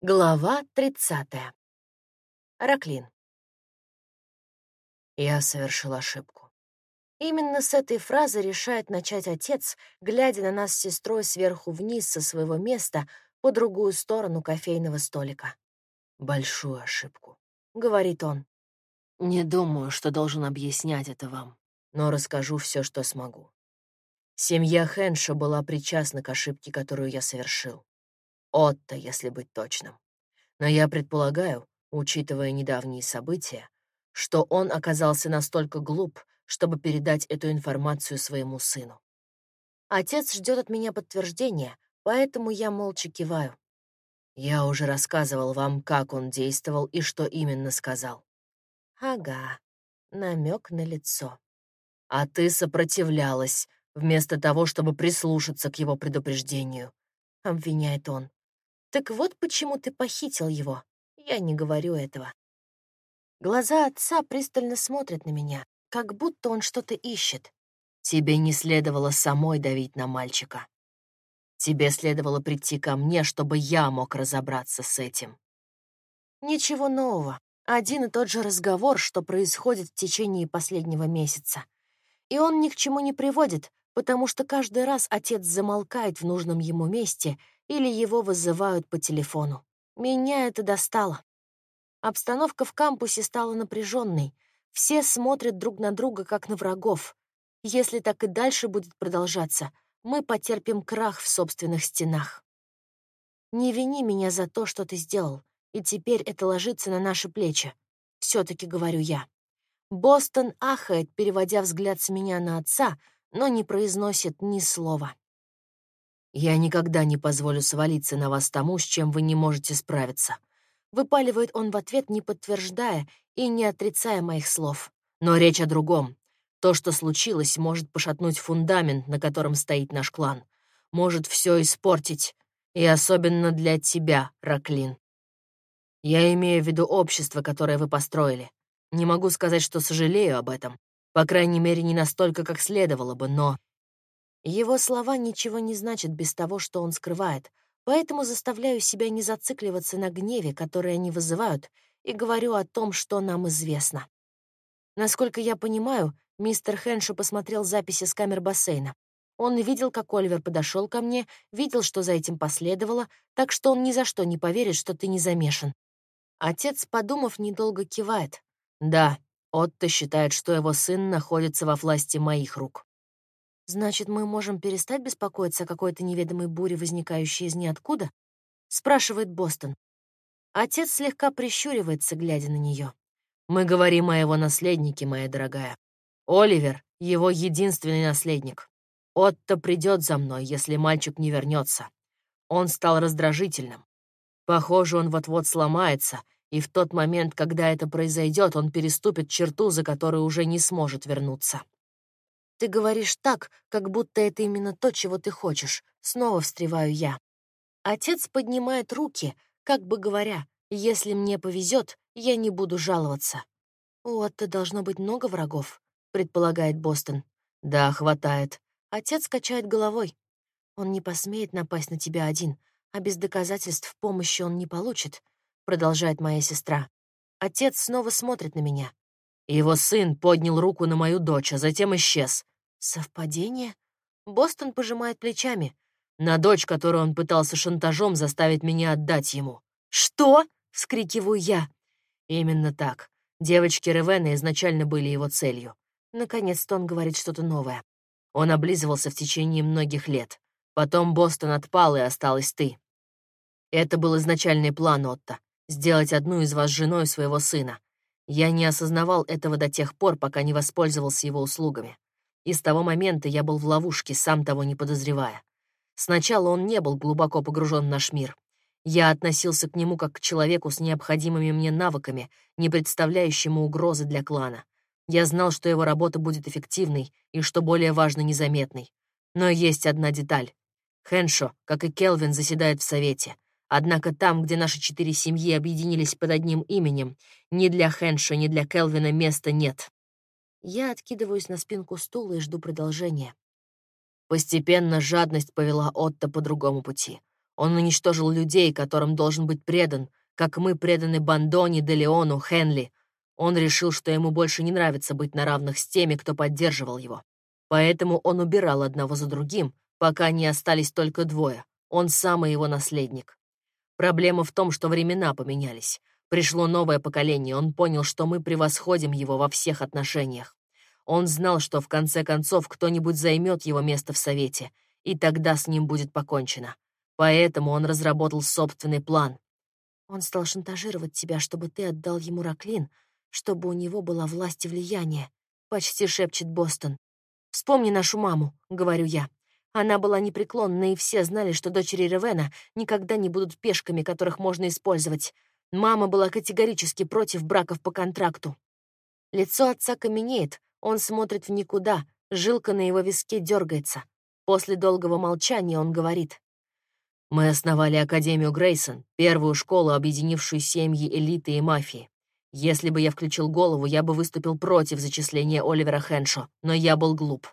Глава 30. Раклин. Я совершил ошибку. Именно с этой фразы решает начать отец, глядя на нас с сестрой сверху вниз со своего места по другую сторону кофейного столика. «Большую ошибку», — говорит он. «Не думаю, что должен объяснять это вам, но расскажу все, что смогу. Семья Хенша была причастна к ошибке, которую я совершил. Отто, если быть точным. Но я предполагаю, учитывая недавние события, что он оказался настолько глуп, чтобы передать эту информацию своему сыну. Отец ждет от меня подтверждения, поэтому я молча киваю. Я уже рассказывал вам, как он действовал и что именно сказал. Ага, намек на лицо. А ты сопротивлялась, вместо того, чтобы прислушаться к его предупреждению, обвиняет он. Так вот почему ты похитил его. Я не говорю этого. Глаза отца пристально смотрят на меня, как будто он что-то ищет. Тебе не следовало самой давить на мальчика. Тебе следовало прийти ко мне, чтобы я мог разобраться с этим. Ничего нового. Один и тот же разговор, что происходит в течение последнего месяца. И он ни к чему не приводит, потому что каждый раз отец замолкает в нужном ему месте или его вызывают по телефону. Меня это достало. Обстановка в кампусе стала напряженной. Все смотрят друг на друга, как на врагов. Если так и дальше будет продолжаться, мы потерпим крах в собственных стенах. Не вини меня за то, что ты сделал, и теперь это ложится на наши плечи. все таки говорю я. Бостон ахает, переводя взгляд с меня на отца, но не произносит ни слова. «Я никогда не позволю свалиться на вас тому, с чем вы не можете справиться», выпаливает он в ответ, не подтверждая и не отрицая моих слов. «Но речь о другом. То, что случилось, может пошатнуть фундамент, на котором стоит наш клан. Может все испортить. И особенно для тебя, Раклин. Я имею в виду общество, которое вы построили. Не могу сказать, что сожалею об этом. По крайней мере, не настолько, как следовало бы, но его слова ничего не значат без того, что он скрывает, поэтому заставляю себя не зацикливаться на гневе, который они вызывают, и говорю о том, что нам известно. Насколько я понимаю, мистер Хеншо посмотрел записи с камер бассейна. Он видел, как Оливер подошел ко мне, видел, что за этим последовало, так что он ни за что не поверит, что ты не замешан. Отец, подумав, недолго кивает. Да, Отто считает, что его сын находится во власти моих рук. «Значит, мы можем перестать беспокоиться о какой-то неведомой буре, возникающей из ниоткуда?» — спрашивает Бостон. Отец слегка прищуривается, глядя на нее. «Мы говорим о его наследнике, моя дорогая. Оливер — его единственный наследник. Отто придет за мной, если мальчик не вернется. Он стал раздражительным. Похоже, он вот-вот сломается, и в тот момент, когда это произойдет, он переступит черту, за которую уже не сможет вернуться. Ты говоришь так, как будто это именно то, чего ты хочешь. Снова встреваю я. Отец поднимает руки, как бы говоря, если мне повезет, я не буду жаловаться. «У Отто должно быть много врагов», — предполагает Бостон. «Да, хватает». Отец качает головой. «Он не посмеет напасть на тебя один, а без доказательств помощи он не получит», — продолжает моя сестра. Отец снова смотрит на меня. Его сын поднял руку на мою дочь, а затем исчез. Совпадение? Бостон пожимает плечами. На дочь, которую он пытался шантажом заставить меня отдать ему. «Что?» — вскрикиваю я. Именно так. Девочки Ревена изначально были его целью. Наконец-то он говорит что-то новое. Он облизывался в течение многих лет. Потом Бостон отпал, и осталась ты. Это был изначальный план Отто — сделать одну из вас женой своего сына. Я не осознавал этого до тех пор, пока не воспользовался его услугами. И с того момента я был в ловушке, сам того не подозревая. Сначала он не был глубоко погружен в наш мир. Я относился к нему как к человеку с необходимыми мне навыками, не представляющему угрозы для клана. Я знал, что его работа будет эффективной и, что более важно, незаметной. Но есть одна деталь. Хеншо, как и Келвин, заседает в Совете — Однако там, где наши четыре семьи объединились под одним именем, ни для Хэнша, ни для Келвина места нет. Я откидываюсь на спинку стула и жду продолжения. Постепенно жадность повела Отто по другому пути. Он уничтожил людей, которым должен быть предан, как мы преданы Бандони, Делеону, Хенли. Он решил, что ему больше не нравится быть на равных с теми, кто поддерживал его. Поэтому он убирал одного за другим, пока не остались только двое. Он сам и его наследник. Проблема в том, что времена поменялись. Пришло новое поколение, он понял, что мы превосходим его во всех отношениях. Он знал, что в конце концов кто-нибудь займет его место в Совете, и тогда с ним будет покончено. Поэтому он разработал собственный план. Он стал шантажировать тебя, чтобы ты отдал ему Раклин, чтобы у него была власть и влияние, почти шепчет Бостон. «Вспомни нашу маму», — говорю я. Она была непреклонна, и все знали, что дочери Ревена никогда не будут пешками, которых можно использовать. Мама была категорически против браков по контракту. Лицо отца каменеет, он смотрит в никуда, жилка на его виске дергается. После долгого молчания он говорит. «Мы основали Академию Грейсон, первую школу, объединившую семьи элиты и мафии. Если бы я включил голову, я бы выступил против зачисления Оливера Хеншо, но я был глуп.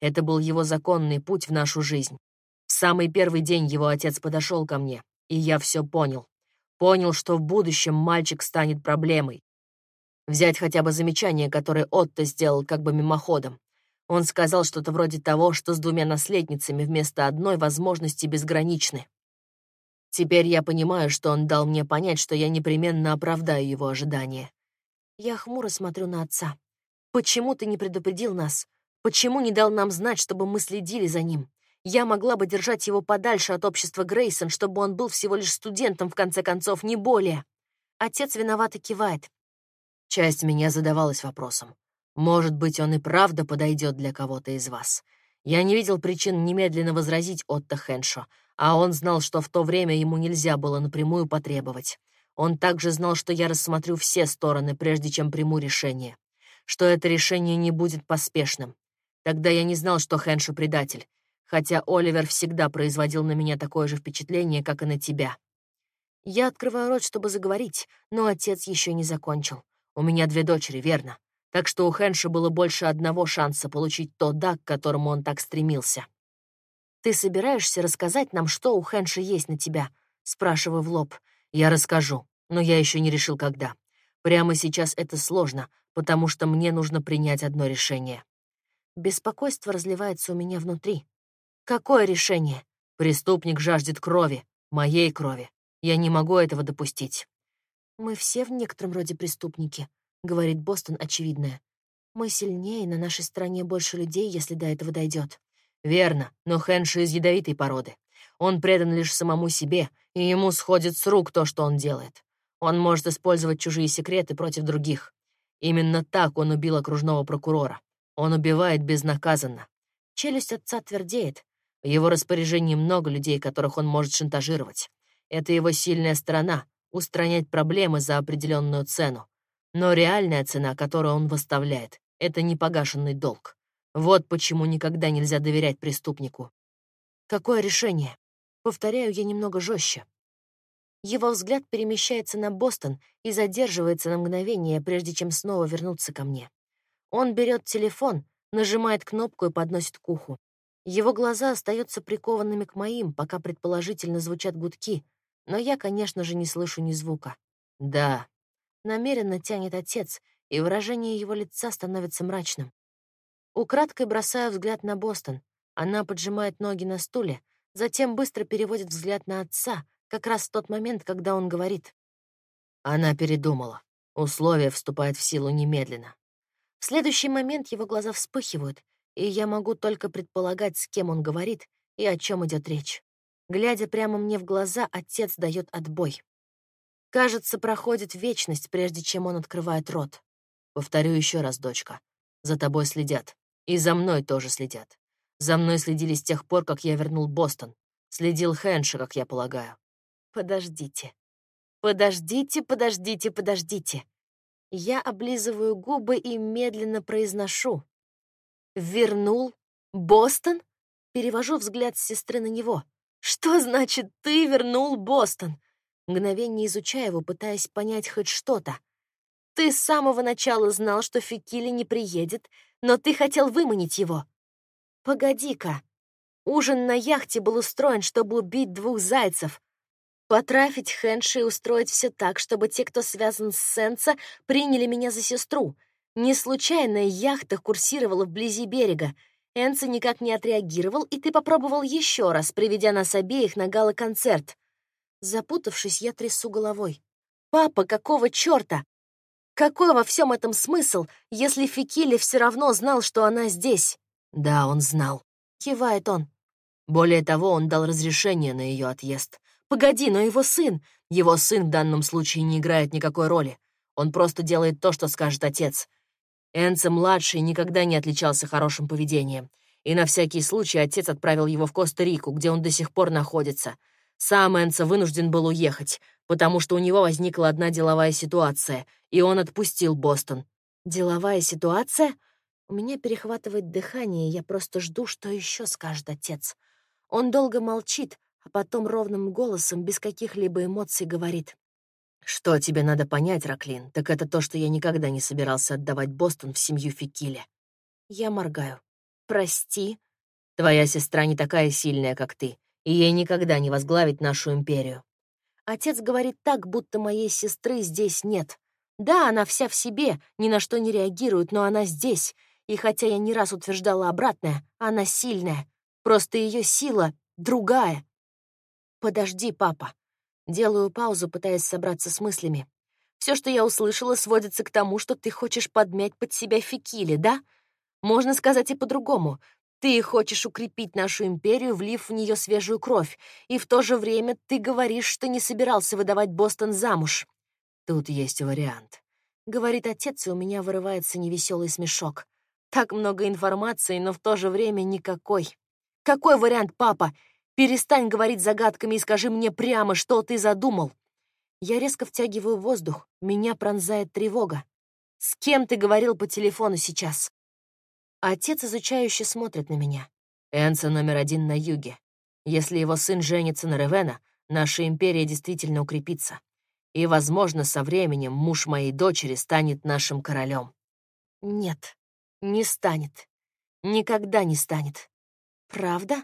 Это был его законный путь в нашу жизнь. В самый первый день его отец подошел ко мне, и я все понял. Понял, что в будущем мальчик станет проблемой. Взять хотя бы замечание, которое Отто сделал как бы мимоходом. Он сказал что-то вроде того, что с двумя наследницами вместо одной возможности безграничны. Теперь я понимаю, что он дал мне понять, что я непременно оправдаю его ожидания. Я хмуро смотрю на отца. Почему ты не предупредил нас? Почему не дал нам знать, чтобы мы следили за ним? Я могла бы держать его подальше от общества Грейсон, чтобы он был всего лишь студентом, в конце концов, не более. Отец виновато кивает. Часть меня задавалась вопросом. Может быть, он и правда подойдет для кого-то из вас. Я не видел причин немедленно возразить Отто Хеншо, а он знал, что в то время ему нельзя было напрямую потребовать. Он также знал, что я рассмотрю все стороны, прежде чем приму решение. Что это решение не будет поспешным. Тогда я не знал, что Хеншо предатель хотя Оливер всегда производил на меня такое же впечатление, как и на тебя. Я открываю рот, чтобы заговорить, но отец еще не закончил. У меня две дочери, верно? Так что у Хэнша было больше одного шанса получить то «да», к которому он так стремился. «Ты собираешься рассказать нам, что у Хэнша есть на тебя?» — спрашиваю в лоб. «Я расскажу, но я еще не решил, когда. Прямо сейчас это сложно, потому что мне нужно принять одно решение». Беспокойство разливается у меня внутри. Какое решение? Преступник жаждет крови, моей крови. Я не могу этого допустить. Мы все в некотором роде преступники, говорит Бостон очевидное. Мы сильнее, на нашей стороне больше людей, если до этого дойдет. Верно, но Хэнши из ядовитой породы. Он предан лишь самому себе, и ему сходит с рук то, что он делает. Он может использовать чужие секреты против других. Именно так он убил окружного прокурора. Он убивает безнаказанно. Челюсть отца твердеет, в его распоряжении много людей, которых он может шантажировать. Это его сильная сторона — устранять проблемы за определенную цену. Но реальная цена, которую он выставляет, — это непогашенный долг. Вот почему никогда нельзя доверять преступнику. Какое решение? Повторяю я немного жестче. Его взгляд перемещается на Бостон и задерживается на мгновение, прежде чем снова вернуться ко мне. Он берет телефон, нажимает кнопку и подносит к уху. Его глаза остаются прикованными к моим, пока предположительно звучат гудки, но я, конечно же, не слышу ни звука. «Да», — намеренно тянет отец, и выражение его лица становится мрачным. Украдкой бросаю взгляд на Бостон. Она поджимает ноги на стуле, затем быстро переводит взгляд на отца, как раз в тот момент, когда он говорит. Она передумала. Условие вступает в силу немедленно. В следующий момент его глаза вспыхивают, и я могу только предполагать, с кем он говорит и о чем идет речь. Глядя прямо мне в глаза, отец дает отбой. Кажется, проходит вечность, прежде чем он открывает рот. Повторю еще раз, дочка. За тобой следят. И за мной тоже следят. За мной следили с тех пор, как я вернул Бостон. Следил Хэнши, как я полагаю. Подождите. Подождите, подождите, подождите. Я облизываю губы и медленно произношу. «Вернул? Бостон?» Перевожу взгляд с сестры на него. «Что значит «ты вернул Бостон»?» Мгновение изучая его, пытаясь понять хоть что-то. «Ты с самого начала знал, что Фикили не приедет, но ты хотел выманить его». «Погоди-ка». Ужин на яхте был устроен, чтобы убить двух зайцев, потрафить Хэнши и устроить все так, чтобы те, кто связан с Сенса, приняли меня за сестру. Не случайно яхта курсировала вблизи берега. Энса никак не отреагировал, и ты попробовал еще раз, приведя нас обеих на гала-концерт. Запутавшись, я трясу головой. «Папа, какого чёрта? Какой во всем этом смысл, если Фикили все равно знал, что она здесь?» «Да, он знал», — кивает он. Более того, он дал разрешение на ее отъезд. «Погоди, но его сын...» «Его сын в данном случае не играет никакой роли. Он просто делает то, что скажет отец. Энце-младший никогда не отличался хорошим поведением. И на всякий случай отец отправил его в Коста-Рику, где он до сих пор находится. Сам Энце вынужден был уехать, потому что у него возникла одна деловая ситуация, и он отпустил Бостон. «Деловая ситуация?» У меня перехватывает дыхание, я просто жду, что еще скажет отец. Он долго молчит, а потом ровным голосом, без каких-либо эмоций, говорит. «Что тебе надо понять, Раклин, так это то, что я никогда не собирался отдавать Бостон в семью Фикиле». Я моргаю. «Прости». «Твоя сестра не такая сильная, как ты, и ей никогда не возглавить нашу империю». Отец говорит так, будто моей сестры здесь нет. Да, она вся в себе, ни на что не реагирует, но она здесь, и хотя я не раз утверждала обратное, она сильная. Просто ее сила другая. Подожди, папа. Делаю паузу, пытаясь собраться с мыслями. Все, что я услышала, сводится к тому, что ты хочешь подмять под себя фикили, да? Можно сказать и по-другому. Ты хочешь укрепить нашу империю, влив в нее свежую кровь, и в то же время ты говоришь, что не собирался выдавать Бостон замуж. Тут есть вариант. Говорит отец, и у меня вырывается невеселый смешок. Так много информации, но в то же время никакой. Какой вариант, папа? Перестань говорить загадками и скажи мне прямо, что ты задумал. Я резко втягиваю воздух, меня пронзает тревога. С кем ты говорил по телефону сейчас? Отец изучающе смотрит на меня. Энса номер один на юге. Если его сын женится на Ревена, наша империя действительно укрепится. И, возможно, со временем муж моей дочери станет нашим королем. Нет, не станет. Никогда не станет. Правда?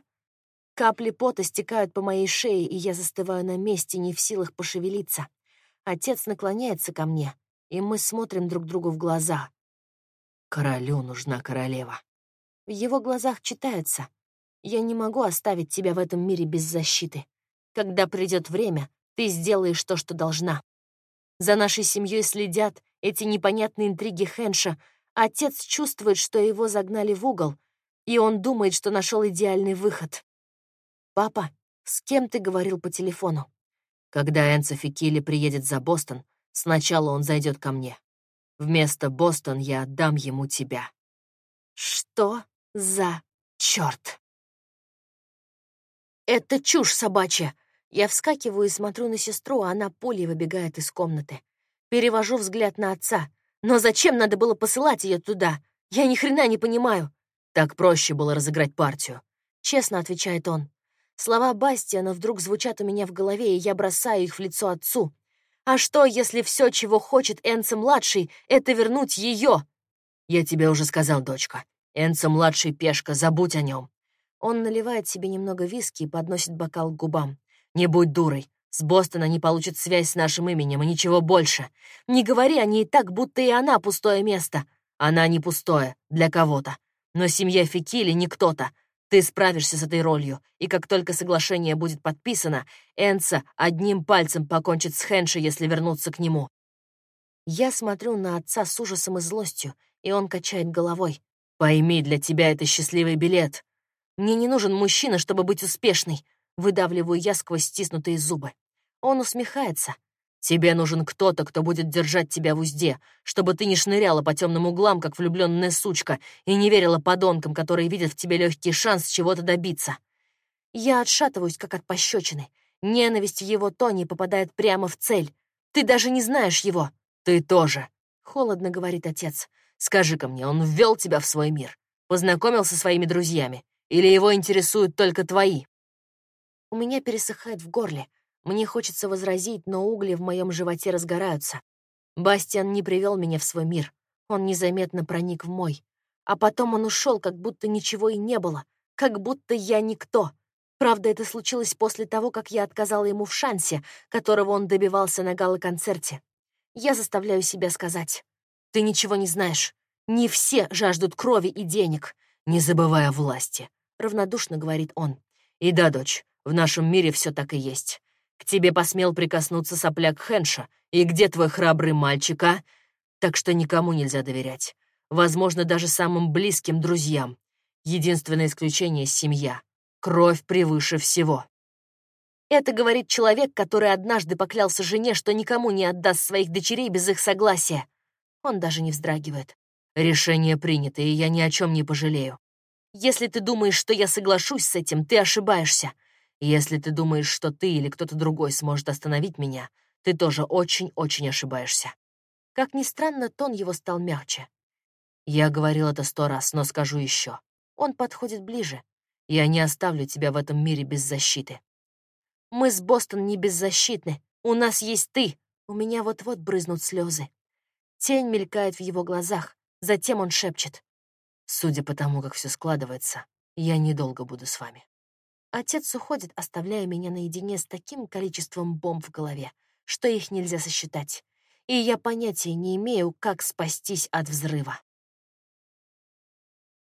Капли пота стекают по моей шее, и я застываю на месте, не в силах пошевелиться. Отец наклоняется ко мне, и мы смотрим друг другу в глаза. Королю нужна королева. В его глазах читается. Я не могу оставить тебя в этом мире без защиты. Когда придет время, ты сделаешь то, что должна. За нашей семьей следят эти непонятные интриги Хенша, Отец чувствует, что его загнали в угол, и он думает, что нашел идеальный выход. «Папа, с кем ты говорил по телефону?» «Когда Энцо Фикили приедет за Бостон, сначала он зайдет ко мне. Вместо Бостон я отдам ему тебя». «Что за черт?» «Это чушь собачья!» Я вскакиваю и смотрю на сестру, а она пулей выбегает из комнаты. Перевожу взгляд на отца — но зачем надо было посылать ее туда? Я ни хрена не понимаю. Так проще было разыграть партию. Честно отвечает он. Слова Бастиана вдруг звучат у меня в голове, и я бросаю их в лицо отцу. А что, если все, чего хочет Энце-младший, это вернуть ее? Я тебе уже сказал, дочка. Энце-младший пешка, забудь о нем. Он наливает себе немного виски и подносит бокал к губам. Не будь дурой. С Бостона не получит связь с нашим именем и ничего больше. Не говори о ней так, будто и она пустое место. Она не пустое, для кого-то. Но семья Фикили не кто-то. Ты справишься с этой ролью, и как только соглашение будет подписано, Энса одним пальцем покончит с Хенши, если вернуться к нему. Я смотрю на отца с ужасом и злостью, и он качает головой. «Пойми, для тебя это счастливый билет. Мне не нужен мужчина, чтобы быть успешной», — выдавливаю я сквозь стиснутые зубы. Он усмехается. «Тебе нужен кто-то, кто будет держать тебя в узде, чтобы ты не шныряла по темным углам, как влюбленная сучка, и не верила подонкам, которые видят в тебе легкий шанс чего-то добиться». Я отшатываюсь, как от пощечины. Ненависть в его тоне попадает прямо в цель. Ты даже не знаешь его. Ты тоже. Холодно говорит отец. Скажи-ка мне, он ввел тебя в свой мир? Познакомил со своими друзьями? Или его интересуют только твои? У меня пересыхает в горле. Мне хочется возразить, но угли в моем животе разгораются. Бастиан не привел меня в свой мир. Он незаметно проник в мой. А потом он ушел, как будто ничего и не было. Как будто я никто. Правда, это случилось после того, как я отказала ему в шансе, которого он добивался на гала-концерте. Я заставляю себя сказать. Ты ничего не знаешь. Не все жаждут крови и денег. Не забывая власти, — равнодушно говорит он. И да, дочь, в нашем мире все так и есть. К тебе посмел прикоснуться сопляк Хенша. И где твой храбрый мальчик, а? Так что никому нельзя доверять. Возможно, даже самым близким друзьям. Единственное исключение — семья. Кровь превыше всего. Это говорит человек, который однажды поклялся жене, что никому не отдаст своих дочерей без их согласия. Он даже не вздрагивает. Решение принято, и я ни о чем не пожалею. Если ты думаешь, что я соглашусь с этим, ты ошибаешься. Если ты думаешь, что ты или кто-то другой сможет остановить меня, ты тоже очень-очень ошибаешься. Как ни странно, тон его стал мягче. Я говорил это сто раз, но скажу еще. Он подходит ближе. Я не оставлю тебя в этом мире без защиты. Мы с Бостон не беззащитны. У нас есть ты. У меня вот-вот брызнут слезы. Тень мелькает в его глазах. Затем он шепчет. Судя по тому, как все складывается, я недолго буду с вами. Отец уходит, оставляя меня наедине с таким количеством бомб в голове, что их нельзя сосчитать. И я понятия не имею, как спастись от взрыва.